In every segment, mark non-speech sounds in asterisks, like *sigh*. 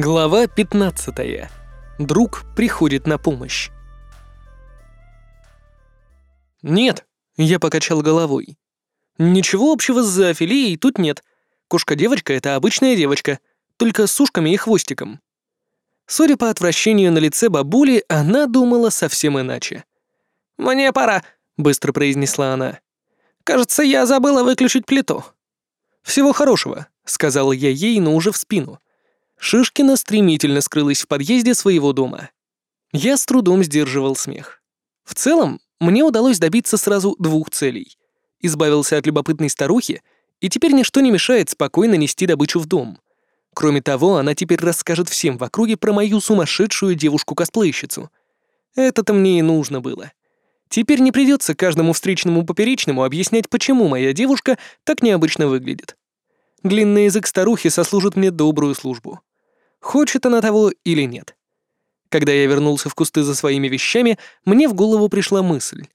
Глава 15. Друг приходит на помощь. «Нет», — я покачал головой. «Ничего общего с зоофилией тут нет. Кошка-девочка — это обычная девочка, только с ушками и хвостиком». Судя по отвращению на лице бабули, она думала совсем иначе. «Мне пора», — быстро произнесла она. «Кажется, я забыла выключить плиту». «Всего хорошего», — сказал я ей, но уже в спину. Шишкина стремительно скрылась в подъезде своего дома. Я с трудом сдерживал смех. В целом, мне удалось добиться сразу двух целей. Избавился от любопытной старухи, и теперь ничто не мешает спокойно нести добычу в дом. Кроме того, она теперь расскажет всем в округе про мою сумасшедшую девушку-косплейщицу. Это-то мне и нужно было. Теперь не придется каждому встречному поперечному объяснять, почему моя девушка так необычно выглядит. Длинный язык старухи сослужит мне добрую службу хочет она того или нет. Когда я вернулся в кусты за своими вещами, мне в голову пришла мысль.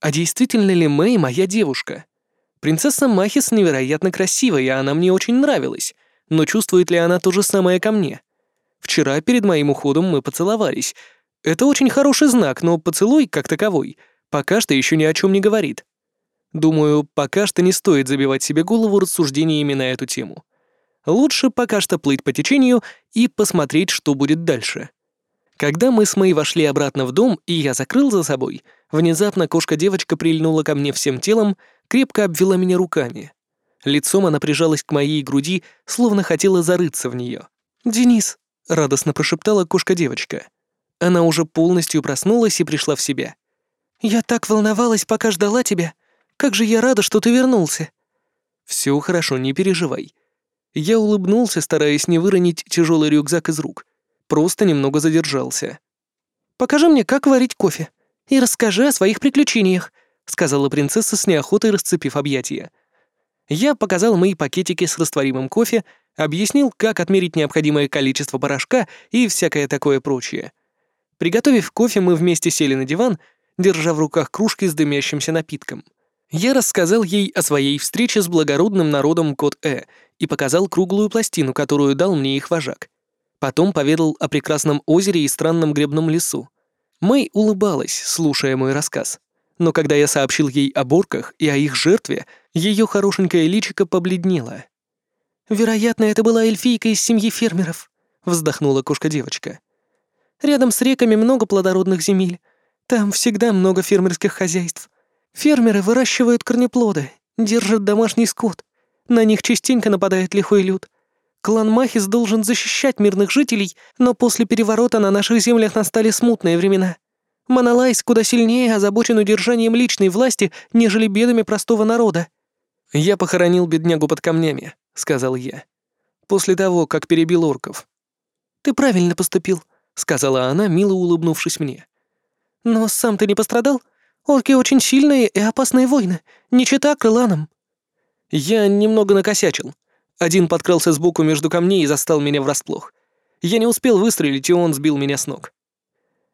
А действительно ли Мэй моя девушка? Принцесса Махис невероятно красивая, и она мне очень нравилась, но чувствует ли она то же самое ко мне? Вчера перед моим уходом мы поцеловались. Это очень хороший знак, но поцелуй, как таковой, пока что еще ни о чем не говорит. Думаю, пока что не стоит забивать себе голову рассуждениями на эту тему. Лучше пока что плыть по течению и посмотреть, что будет дальше. Когда мы с Мэй вошли обратно в дом, и я закрыл за собой, внезапно кошка-девочка прильнула ко мне всем телом, крепко обвела меня руками. Лицом она прижалась к моей груди, словно хотела зарыться в нее. «Денис!» — радостно прошептала кошка-девочка. Она уже полностью проснулась и пришла в себя. «Я так волновалась, пока ждала тебя. Как же я рада, что ты вернулся!» «Все хорошо, не переживай. Я улыбнулся, стараясь не выронить тяжелый рюкзак из рук. Просто немного задержался. «Покажи мне, как варить кофе, и расскажи о своих приключениях», сказала принцесса с неохотой, расцепив объятия. Я показал мои пакетики с растворимым кофе, объяснил, как отмерить необходимое количество порошка и всякое такое прочее. Приготовив кофе, мы вместе сели на диван, держа в руках кружки с дымящимся напитком. Я рассказал ей о своей встрече с благородным народом Кот-Э и показал круглую пластину, которую дал мне их вожак. Потом поведал о прекрасном озере и странном гребном лесу. Мэй улыбалась, слушая мой рассказ. Но когда я сообщил ей о борках и о их жертве, ее хорошенькое личико побледнело. «Вероятно, это была эльфийка из семьи фермеров», — вздохнула кошка-девочка. «Рядом с реками много плодородных земель. Там всегда много фермерских хозяйств. Фермеры выращивают корнеплоды, держат домашний скот. На них частенько нападает лихой люд. Клан Махис должен защищать мирных жителей, но после переворота на наших землях настали смутные времена. Монолайс куда сильнее озабочен удержанием личной власти, нежели бедами простого народа. «Я похоронил беднягу под камнями», — сказал я. «После того, как перебил орков». «Ты правильно поступил», — сказала она, мило улыбнувшись мне. «Но сам ты не пострадал? Орки очень сильные и опасные воины, не чита крыланам». Я немного накосячил. Один подкрался сбоку между камней и застал меня врасплох. Я не успел выстрелить, и он сбил меня с ног.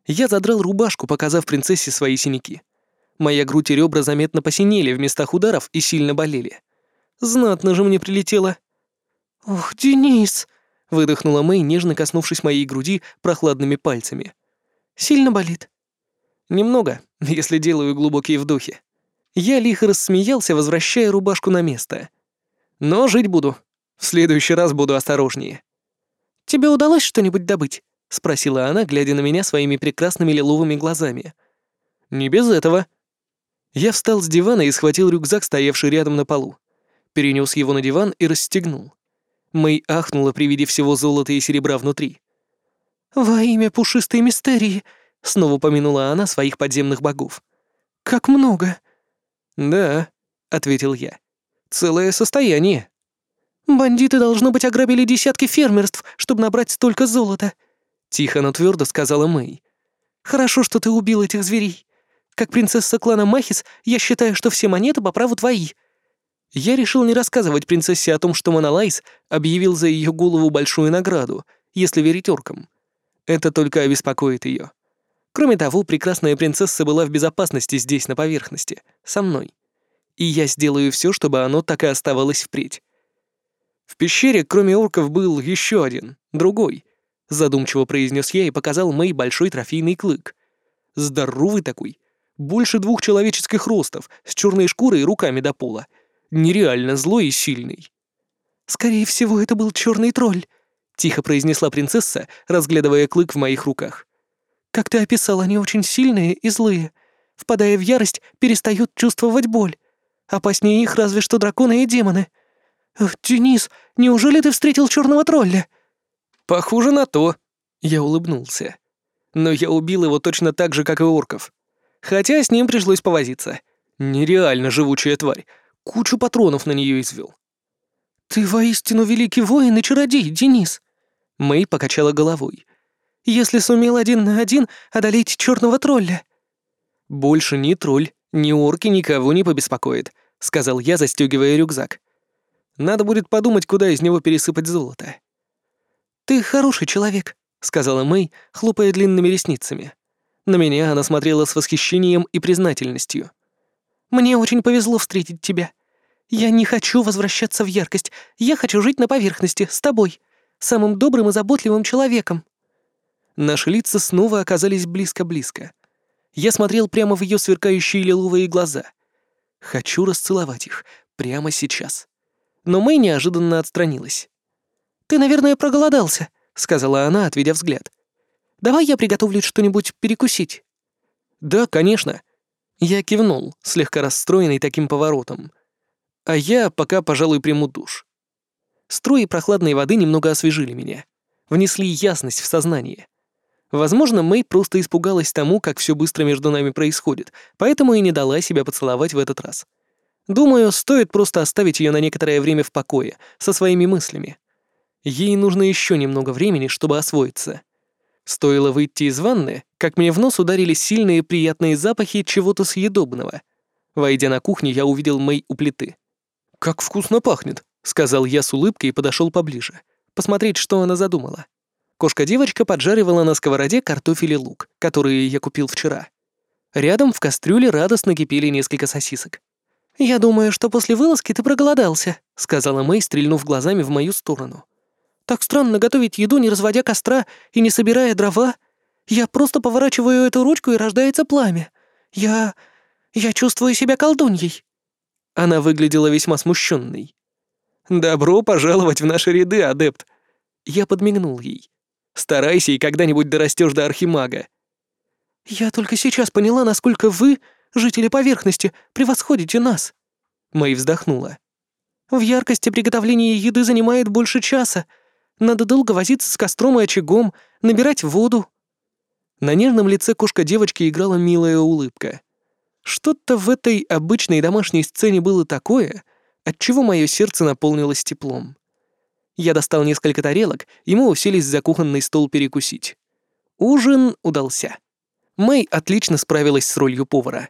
Я задрал рубашку, показав принцессе свои синяки. Моя грудь и ребра заметно посинели в местах ударов и сильно болели. Знатно же мне прилетело. «Ох, Денис!» — выдохнула Мэй, нежно коснувшись моей груди прохладными пальцами. «Сильно болит?» «Немного, *laughs* если делаю глубокие вдохи. Я лихо рассмеялся, возвращая рубашку на место. Но жить буду. В следующий раз буду осторожнее. «Тебе удалось что-нибудь добыть?» — спросила она, глядя на меня своими прекрасными лиловыми глазами. «Не без этого». Я встал с дивана и схватил рюкзак, стоявший рядом на полу. Перенес его на диван и расстегнул. Мэй ахнула при виде всего золота и серебра внутри. «Во имя пушистой мистерии!» — снова помянула она своих подземных богов. «Как много! «Да», — ответил я. «Целое состояние». «Бандиты, должно быть, ограбили десятки фермерств, чтобы набрать столько золота», — тихо, но твердо сказала Мэй. «Хорошо, что ты убил этих зверей. Как принцесса клана Махис, я считаю, что все монеты по праву твои». Я решил не рассказывать принцессе о том, что Монолайс объявил за ее голову большую награду, если верить оркам. Это только обеспокоит ее. Кроме того, прекрасная принцесса была в безопасности здесь, на поверхности, со мной. И я сделаю все, чтобы оно так и оставалось впредь. В пещере, кроме орков, был еще один, другой. — задумчиво произнес я и показал Мэй большой трофейный клык. Здоровый такой, больше двух человеческих ростов, с черной шкурой и руками до пола. Нереально злой и сильный. «Скорее всего, это был черный тролль», — тихо произнесла принцесса, разглядывая клык в моих руках. «Как ты описал, они очень сильные и злые. Впадая в ярость, перестают чувствовать боль. Опаснее их разве что драконы и демоны. Денис, неужели ты встретил черного тролля?» «Похоже на то», — я улыбнулся. «Но я убил его точно так же, как и орков. Хотя с ним пришлось повозиться. Нереально живучая тварь. Кучу патронов на нее извел. «Ты воистину великий воин и чародей, Денис!» Мэй покачала головой. «Если сумел один на один одолеть черного тролля». «Больше ни тролль, ни орки никого не побеспокоит», — сказал я, застегивая рюкзак. «Надо будет подумать, куда из него пересыпать золото». «Ты хороший человек», — сказала Мэй, хлопая длинными ресницами. На меня она смотрела с восхищением и признательностью. «Мне очень повезло встретить тебя. Я не хочу возвращаться в яркость. Я хочу жить на поверхности, с тобой, самым добрым и заботливым человеком». Наши лица снова оказались близко-близко. Я смотрел прямо в ее сверкающие лиловые глаза. Хочу расцеловать их прямо сейчас. Но Мэй неожиданно отстранилась. «Ты, наверное, проголодался», — сказала она, отведя взгляд. Давай я приготовлю что-нибудь перекусить». «Да, конечно». Я кивнул, слегка расстроенный таким поворотом. А я пока, пожалуй, приму душ. Струи прохладной воды немного освежили меня. Внесли ясность в сознание. Возможно, Мэй просто испугалась тому, как все быстро между нами происходит, поэтому и не дала себя поцеловать в этот раз. Думаю, стоит просто оставить ее на некоторое время в покое, со своими мыслями. Ей нужно еще немного времени, чтобы освоиться. Стоило выйти из ванны, как мне в нос ударили сильные приятные запахи чего-то съедобного. Войдя на кухню, я увидел Мэй у плиты. «Как вкусно пахнет», — сказал я с улыбкой и подошел поближе, посмотреть, что она задумала. Кошка-девочка поджаривала на сковороде картофель и лук, которые я купил вчера. Рядом в кастрюле радостно кипели несколько сосисок. «Я думаю, что после вылазки ты проголодался», — сказала Мэй, стрельнув глазами в мою сторону. Так странно готовить еду, не разводя костра и не собирая дрова. Я просто поворачиваю эту ручку, и рождается пламя. Я... я чувствую себя колдуньей». Она выглядела весьма смущенной. «Добро пожаловать в наши ряды, адепт!» Я подмигнул ей. «Старайся, и когда-нибудь дорастешь до архимага». «Я только сейчас поняла, насколько вы, жители поверхности, превосходите нас». Мэй вздохнула. «В яркости приготовление еды занимает больше часа, надо долго возиться с костром и очагом, набирать воду». На нежном лице кошка девочки играла милая улыбка. Что-то в этой обычной домашней сцене было такое, от чего мое сердце наполнилось теплом. Я достал несколько тарелок, и мы уселись за кухонный стол перекусить. Ужин удался. Мэй отлично справилась с ролью повара.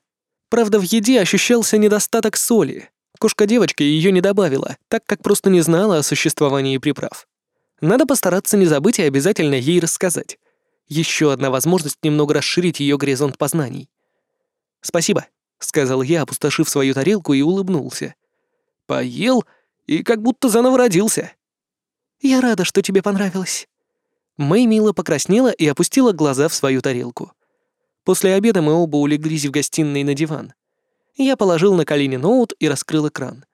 Правда, в еде ощущался недостаток соли. Кошка-девочка ее не добавила, так как просто не знала о существовании приправ. Надо постараться не забыть и обязательно ей рассказать. Еще одна возможность немного расширить ее горизонт познаний. «Спасибо», — сказал я, опустошив свою тарелку и улыбнулся. «Поел и как будто заново родился». «Я рада, что тебе понравилось». Мэй мило покраснела и опустила глаза в свою тарелку. После обеда мы оба улеглись в гостиной на диван. Я положил на колени ноут и раскрыл экран.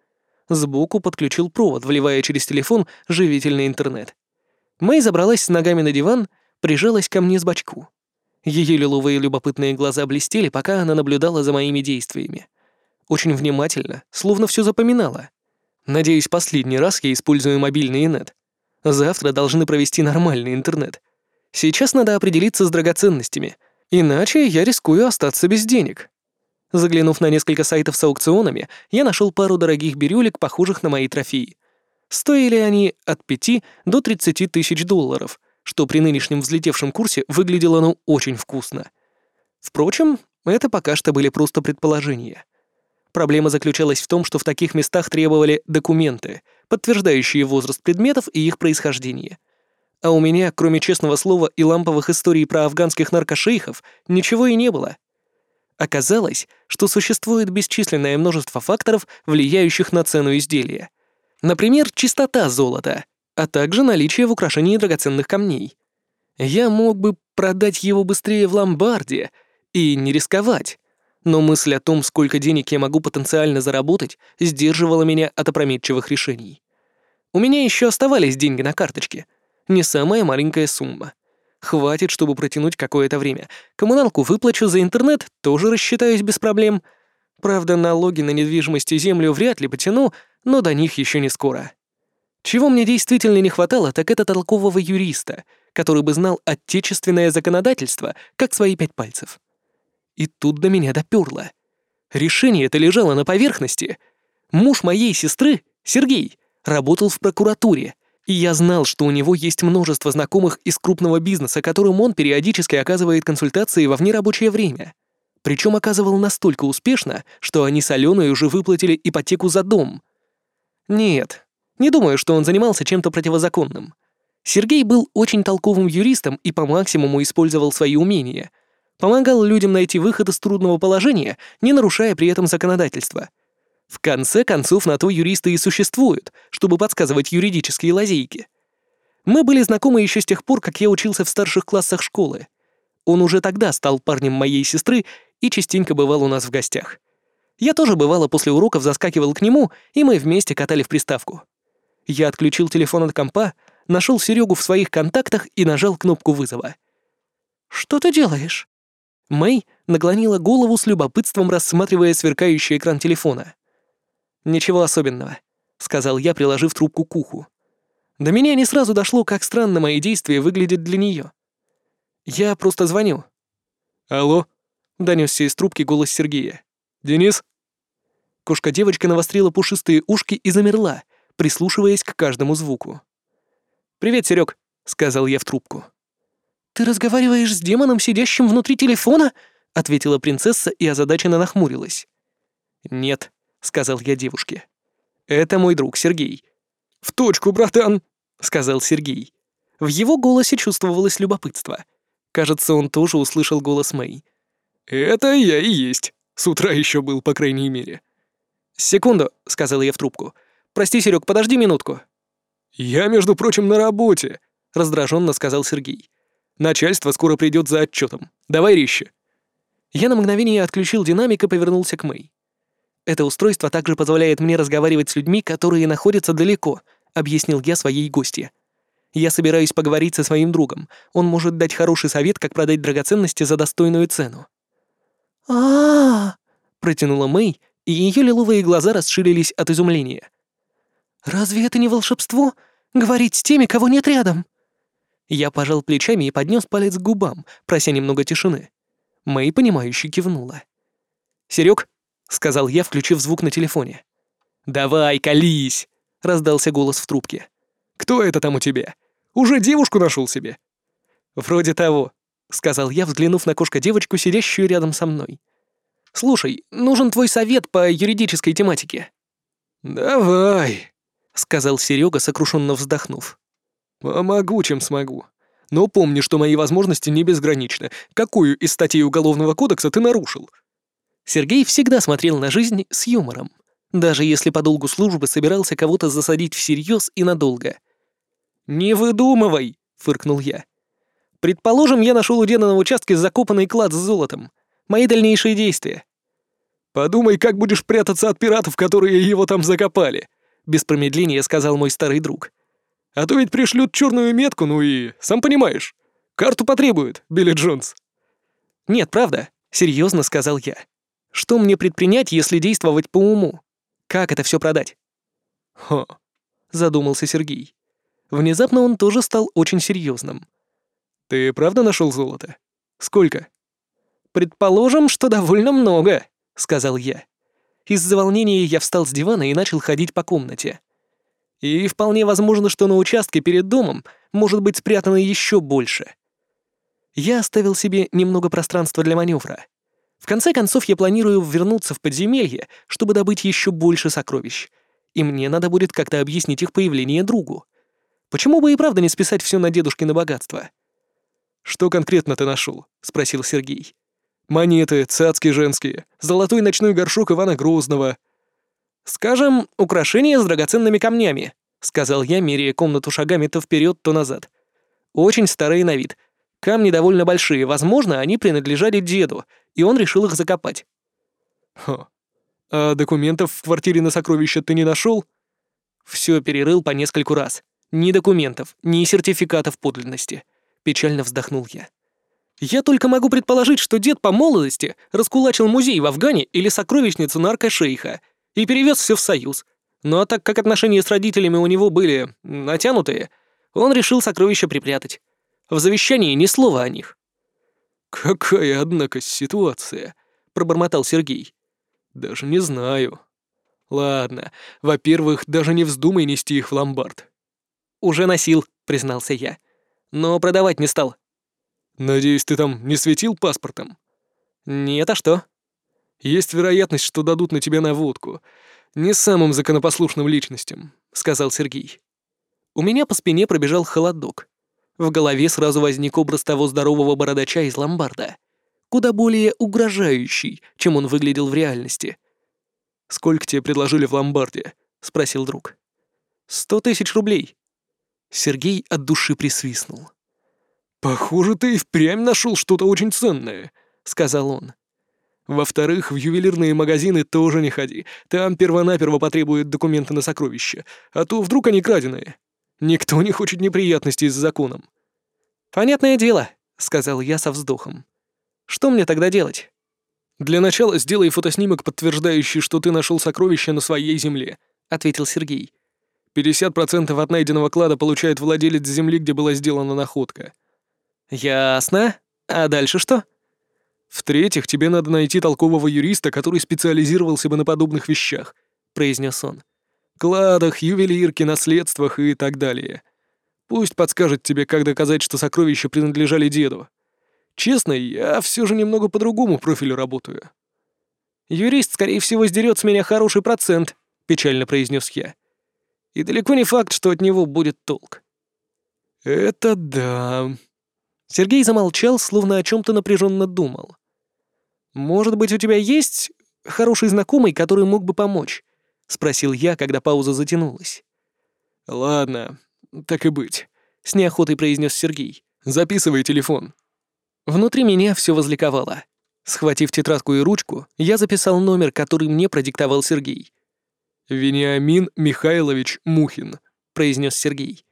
Сбоку подключил провод, вливая через телефон живительный интернет. Мэй забралась с ногами на диван, прижалась ко мне с бочку. Ее лиловые любопытные глаза блестели, пока она наблюдала за моими действиями. Очень внимательно, словно все запоминала. Надеюсь, последний раз я использую мобильный инет. Завтра должны провести нормальный интернет. Сейчас надо определиться с драгоценностями, иначе я рискую остаться без денег. Заглянув на несколько сайтов с аукционами, я нашел пару дорогих бирюлек, похожих на мои трофеи. Стоили они от 5 до 30 тысяч долларов, что при нынешнем взлетевшем курсе выглядело ну очень вкусно. Впрочем, это пока что были просто предположения. Проблема заключалась в том, что в таких местах требовали документы, подтверждающие возраст предметов и их происхождение. А у меня, кроме честного слова и ламповых историй про афганских наркошейхов, ничего и не было. Оказалось, что существует бесчисленное множество факторов, влияющих на цену изделия. Например, чистота золота, а также наличие в украшении драгоценных камней. Я мог бы продать его быстрее в ломбарде и не рисковать, но мысль о том, сколько денег я могу потенциально заработать, сдерживала меня от опрометчивых решений. У меня еще оставались деньги на карточке. Не самая маленькая сумма. Хватит, чтобы протянуть какое-то время. Коммуналку выплачу за интернет, тоже рассчитаюсь без проблем. Правда, налоги на недвижимость и землю вряд ли потяну, но до них еще не скоро. Чего мне действительно не хватало, так это толкового юриста, который бы знал отечественное законодательство, как свои пять пальцев. И тут до меня допёрло. Решение это лежало на поверхности. Муж моей сестры, Сергей, работал в прокуратуре, и я знал, что у него есть множество знакомых из крупного бизнеса, которым он периодически оказывает консультации во внерабочее время. Причем оказывал настолько успешно, что они с Аленой уже выплатили ипотеку за дом. Нет, не думаю, что он занимался чем-то противозаконным. Сергей был очень толковым юристом и по максимуму использовал свои умения — помогал людям найти выход из трудного положения, не нарушая при этом законодательство. В конце концов, на то юристы и существуют, чтобы подсказывать юридические лазейки. Мы были знакомы еще с тех пор, как я учился в старших классах школы. Он уже тогда стал парнем моей сестры и частенько бывал у нас в гостях. Я тоже бывало после уроков заскакивал к нему, и мы вместе катали в приставку. Я отключил телефон от компа, нашел Серегу в своих контактах и нажал кнопку вызова. «Что ты делаешь?» Мэй наклонила голову с любопытством, рассматривая сверкающий экран телефона. «Ничего особенного», — сказал я, приложив трубку к уху. До меня не сразу дошло, как странно мои действия выглядят для нее. «Я просто звоню». «Алло?» — донесся из трубки голос Сергея. «Денис?» Кошка-девочка навострила пушистые ушки и замерла, прислушиваясь к каждому звуку. «Привет, Серег, сказал я в трубку. «Ты разговариваешь с демоном, сидящим внутри телефона?» — ответила принцесса и озадаченно нахмурилась. «Нет», — сказал я девушке. «Это мой друг Сергей». «В точку, братан», — сказал Сергей. В его голосе чувствовалось любопытство. Кажется, он тоже услышал голос Мэй. «Это я и есть. С утра еще был, по крайней мере». «Секунду», — сказал я в трубку. «Прости, Серег, подожди минутку». «Я, между прочим, на работе», — раздраженно сказал Сергей. Начальство скоро придет за отчетом. Давай резче». Я на мгновение отключил динамик и повернулся к Мэй. «Это устройство также позволяет мне разговаривать с людьми, которые находятся далеко», — объяснил я своей гости. «Я собираюсь поговорить со своим другом. Он может дать хороший совет, как продать драгоценности за достойную цену». «А-а-а!» — протянула Мэй, и ее лиловые глаза расширились от изумления. «Разве это не волшебство? Говорить с теми, кого нет рядом?» Я пожал плечами и поднес палец к губам, прося немного тишины. Мэй, понимающе кивнула. «Серёг», — сказал я, включив звук на телефоне. «Давай, колись!» — раздался голос в трубке. «Кто это там у тебя? Уже девушку нашел себе?» «Вроде того», — сказал я, взглянув на кошка-девочку, сидящую рядом со мной. «Слушай, нужен твой совет по юридической тематике». «Давай», — сказал Серега, сокрушенно вздохнув. «Помогу, чем смогу. Но помни, что мои возможности не безграничны. Какую из статей Уголовного кодекса ты нарушил?» Сергей всегда смотрел на жизнь с юмором, даже если по долгу службы собирался кого-то засадить всерьез и надолго. «Не выдумывай!» — фыркнул я. «Предположим, я нашел у деда на участке закопанный клад с золотом. Мои дальнейшие действия». «Подумай, как будешь прятаться от пиратов, которые его там закопали», — без промедления сказал мой старый друг. А то ведь пришлют черную метку, ну и, сам понимаешь, карту потребуют, Билли Джонс. Нет, правда, серьезно сказал я. Что мне предпринять, если действовать по уму? Как это все продать? Хо, задумался Сергей. Внезапно он тоже стал очень серьезным. Ты правда нашел золото? Сколько? Предположим, что довольно много, сказал я. Из-за волнения я встал с дивана и начал ходить по комнате. И вполне возможно, что на участке перед домом может быть спрятано еще больше. Я оставил себе немного пространства для маневра. В конце концов, я планирую вернуться в подземелье, чтобы добыть еще больше сокровищ. И мне надо будет как-то объяснить их появление другу. Почему бы и правда не списать все на дедушкино богатство? «Что конкретно ты нашел? спросил Сергей. «Монеты, цацки женские, золотой ночной горшок Ивана Грозного, «Скажем, украшение с драгоценными камнями», — сказал я, меряя комнату шагами то вперед, то назад. «Очень старые на вид, Камни довольно большие, возможно, они принадлежали деду, и он решил их закопать. Хо. А документов в квартире на сокровище ты не нашел? Все перерыл по нескольку раз. Ни документов, ни сертификатов подлинности. Печально вздохнул я. Я только могу предположить, что дед по молодости раскулачил музей в Афгане или сокровищницу наркошейха и перевез все в Союз. А так как отношения с родителями у него были натянутые, он решил сокровища припрятать. В завещании ни слова о них. «Какая, однако, ситуация», — пробормотал Сергей. «Даже не знаю. Ладно, во-первых, даже не вздумай нести их в ломбард». «Уже носил», — признался я. «Но продавать не стал». «Надеюсь, ты там не светил паспортом?» «Нет, а что?» «Есть вероятность, что дадут на тебя наводку. Не самым законопослушным личностям», — сказал Сергей. У меня по спине пробежал холодок. В голове сразу возник образ того здорового бородача из ломбарда. Куда более угрожающий, чем он выглядел в реальности. «Сколько тебе предложили в ломбарде?» — спросил друг. «Сто тысяч рублей». Сергей от души присвистнул. «Похоже, ты и впрямь нашел что-то очень ценное», — сказал он. «Во-вторых, в ювелирные магазины тоже не ходи. Там первонаперво потребуют документы на сокровища, а то вдруг они краденые. Никто не хочет неприятностей с законом». «Понятное дело», — сказал я со вздохом. «Что мне тогда делать?» «Для начала сделай фотоснимок, подтверждающий, что ты нашел сокровище на своей земле», — ответил Сергей. «50% от найденного клада получает владелец земли, где была сделана находка». «Ясно. А дальше что?» «В-третьих, тебе надо найти толкового юриста, который специализировался бы на подобных вещах», — произнес он кладах, ювелирке, наследствах и так далее. Пусть подскажет тебе, как доказать, что сокровища принадлежали деду. Честно, я все же немного по другому профилю работаю. Юрист, скорее всего, сдерет с меня хороший процент, печально произнес я. И далеко не факт, что от него будет толк. Это да. Сергей замолчал, словно о чем-то напряженно думал. Может быть, у тебя есть хороший знакомый, который мог бы помочь? — спросил я, когда пауза затянулась. «Ладно, так и быть», — с неохотой произнес Сергей. «Записывай телефон». Внутри меня все возликовало. Схватив тетрадку и ручку, я записал номер, который мне продиктовал Сергей. «Вениамин Михайлович Мухин», — произнес Сергей.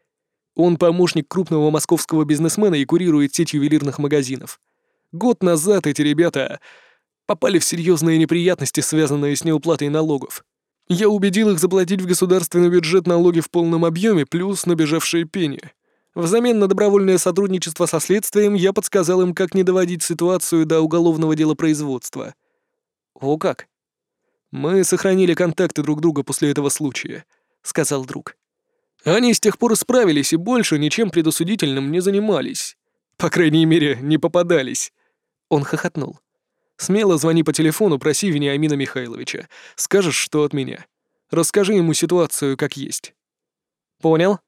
«Он помощник крупного московского бизнесмена и курирует сеть ювелирных магазинов. Год назад эти ребята попали в серьезные неприятности, связанные с неуплатой налогов. Я убедил их заплатить в государственный бюджет налоги в полном объеме плюс набежавшие пени. Взамен на добровольное сотрудничество со следствием я подсказал им, как не доводить ситуацию до уголовного дела производства. «О как!» «Мы сохранили контакты друг друга после этого случая», — сказал друг. «Они с тех пор справились и больше ничем предосудительным не занимались. По крайней мере, не попадались». Он хохотнул. Смело звони по телефону, проси Вениамина Михайловича. Скажешь, что от меня. Расскажи ему ситуацию как есть». «Понял».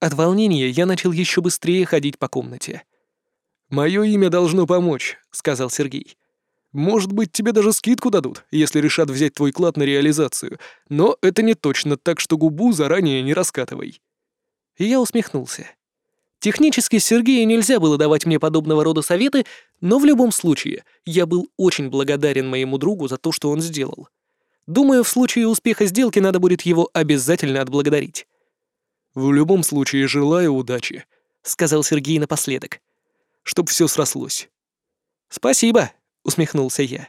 От волнения я начал еще быстрее ходить по комнате. «Мое имя должно помочь», — сказал Сергей. «Может быть, тебе даже скидку дадут, если решат взять твой клад на реализацию, но это не точно, так что губу заранее не раскатывай». И я усмехнулся. Технически Сергею нельзя было давать мне подобного рода советы, но в любом случае я был очень благодарен моему другу за то, что он сделал. Думаю, в случае успеха сделки надо будет его обязательно отблагодарить. «В любом случае желаю удачи», — сказал Сергей напоследок. «Чтоб все срослось». «Спасибо», — усмехнулся я.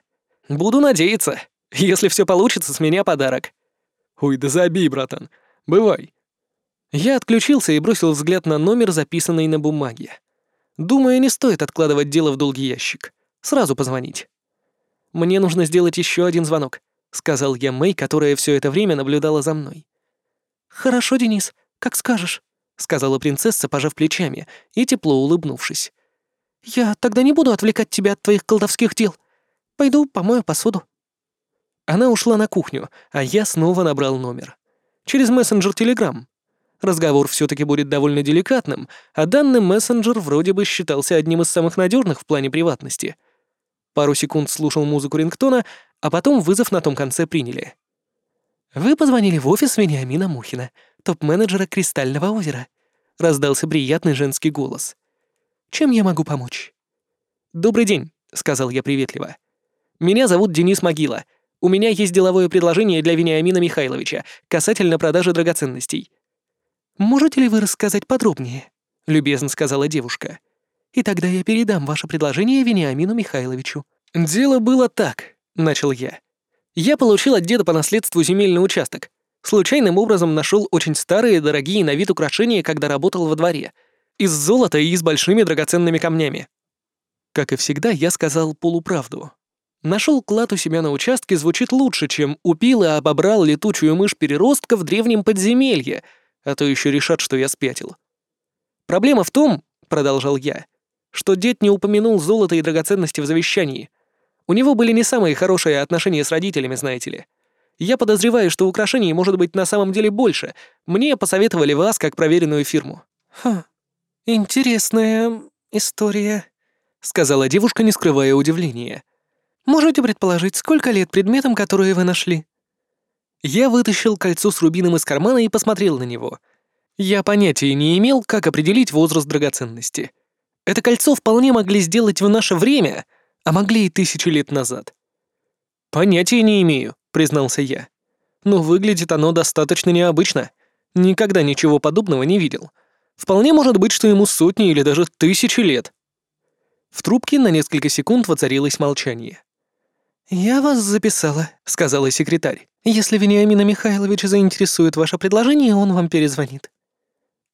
«Буду надеяться. Если все получится, с меня подарок». «Ой, да забей, братан. Бывай. Я отключился и бросил взгляд на номер, записанный на бумаге. Думаю, не стоит откладывать дело в долгий ящик. Сразу позвонить. «Мне нужно сделать еще один звонок», — сказал я Мэй, которая все это время наблюдала за мной. «Хорошо, Денис, как скажешь», — сказала принцесса, пожав плечами и тепло улыбнувшись. «Я тогда не буду отвлекать тебя от твоих колдовских дел. Пойду помою посуду». Она ушла на кухню, а я снова набрал номер. Через мессенджер Telegram. Разговор все-таки будет довольно деликатным, а данный мессенджер вроде бы считался одним из самых надежных в плане приватности. Пару секунд слушал музыку рингтона, а потом вызов на том конце приняли. «Вы позвонили в офис Вениамина Мухина, топ-менеджера Кристального озера», — раздался приятный женский голос. Чем я могу помочь?» «Добрый день», — сказал я приветливо. «Меня зовут Денис Могила. У меня есть деловое предложение для Вениамина Михайловича касательно продажи драгоценностей». «Можете ли вы рассказать подробнее?» — любезно сказала девушка. «И тогда я передам ваше предложение Вениамину Михайловичу». «Дело было так», — начал я. «Я получил от деда по наследству земельный участок. Случайным образом нашел очень старые, дорогие на вид украшения, когда работал во дворе. Из золота и с большими драгоценными камнями». Как и всегда, я сказал полуправду. Нашел клад у себя на участке звучит лучше, чем упил и обобрал летучую мышь переростка в древнем подземелье, а то еще решат, что я спятил. Проблема в том, продолжал я, что дед не упомянул золото и драгоценности в завещании. У него были не самые хорошие отношения с родителями, знаете ли. Я подозреваю, что украшений может быть на самом деле больше. Мне посоветовали вас как проверенную фирму». «Хм, интересная история», — сказала девушка, не скрывая удивления. «Можете предположить, сколько лет предметам, которые вы нашли?» Я вытащил кольцо с рубином из кармана и посмотрел на него. Я понятия не имел, как определить возраст драгоценности. Это кольцо вполне могли сделать в наше время, а могли и тысячи лет назад. «Понятия не имею», — признался я. «Но выглядит оно достаточно необычно. Никогда ничего подобного не видел. Вполне может быть, что ему сотни или даже тысячи лет». В трубке на несколько секунд воцарилось молчание. «Я вас записала», — сказала секретарь. «Если Вениамина Михайловича заинтересует ваше предложение, он вам перезвонит».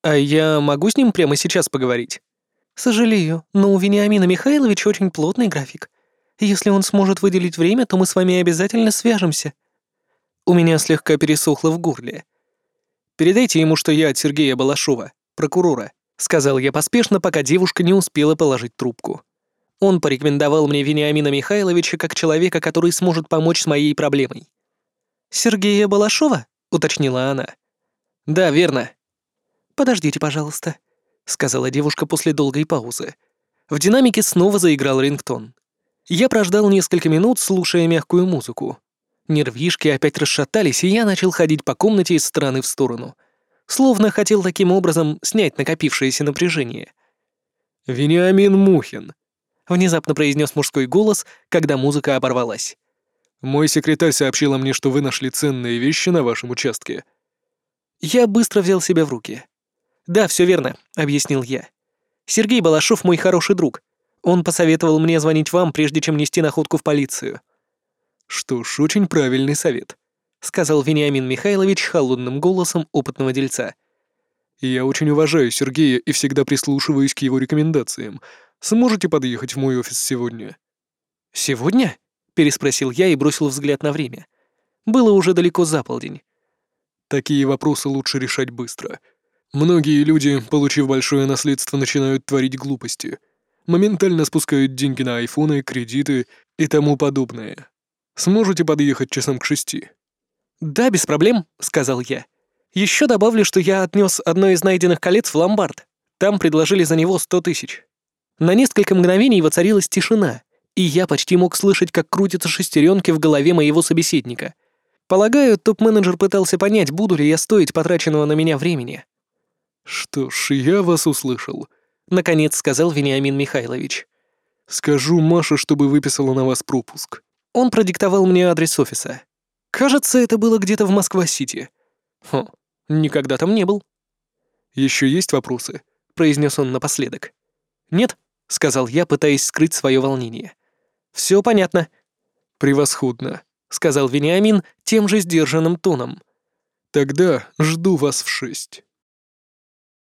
«А я могу с ним прямо сейчас поговорить?» «Сожалею, но у Вениамина Михайловича очень плотный график. Если он сможет выделить время, то мы с вами обязательно свяжемся». У меня слегка пересохло в горле. «Передайте ему, что я от Сергея Балашова, прокурора», — сказал я поспешно, пока девушка не успела положить трубку. Он порекомендовал мне Вениамина Михайловича как человека, который сможет помочь с моей проблемой. «Сергея Балашова?» — уточнила она. «Да, верно». «Подождите, пожалуйста», сказала девушка после долгой паузы. В динамике снова заиграл рингтон. Я прождал несколько минут, слушая мягкую музыку. Нервишки опять расшатались, и я начал ходить по комнате из стороны в сторону. Словно хотел таким образом снять накопившееся напряжение. «Вениамин Мухин», — внезапно произнес мужской голос, когда музыка оборвалась. «Мой секретарь сообщила мне, что вы нашли ценные вещи на вашем участке». Я быстро взял себя в руки. «Да, все верно», — объяснил я. «Сергей Балашов мой хороший друг. Он посоветовал мне звонить вам, прежде чем нести находку в полицию». «Что ж, очень правильный совет», — сказал Вениамин Михайлович холодным голосом опытного дельца. «Я очень уважаю Сергея и всегда прислушиваюсь к его рекомендациям. Сможете подъехать в мой офис сегодня?» «Сегодня?» — переспросил я и бросил взгляд на время. Было уже далеко за полдень. «Такие вопросы лучше решать быстро. Многие люди, получив большое наследство, начинают творить глупости. Моментально спускают деньги на айфоны, кредиты и тому подобное. Сможете подъехать часом к шести?» «Да, без проблем», — сказал я. Еще добавлю, что я отнес одно из найденных колец в ломбард. Там предложили за него сто тысяч. На несколько мгновений воцарилась тишина, и я почти мог слышать, как крутятся шестеренки в голове моего собеседника. Полагаю, топ-менеджер пытался понять, буду ли я стоить потраченного на меня времени. «Что ж, я вас услышал», — наконец сказал Вениамин Михайлович. «Скажу Маше, чтобы выписала на вас пропуск». Он продиктовал мне адрес офиса. Кажется, это было где-то в Москва-Сити. Хм, никогда там не был. Еще есть вопросы?» — произнес он напоследок. «Нет», — сказал я, пытаясь скрыть свое волнение. Все понятно». «Превосходно», — сказал Вениамин тем же сдержанным тоном. «Тогда жду вас в шесть».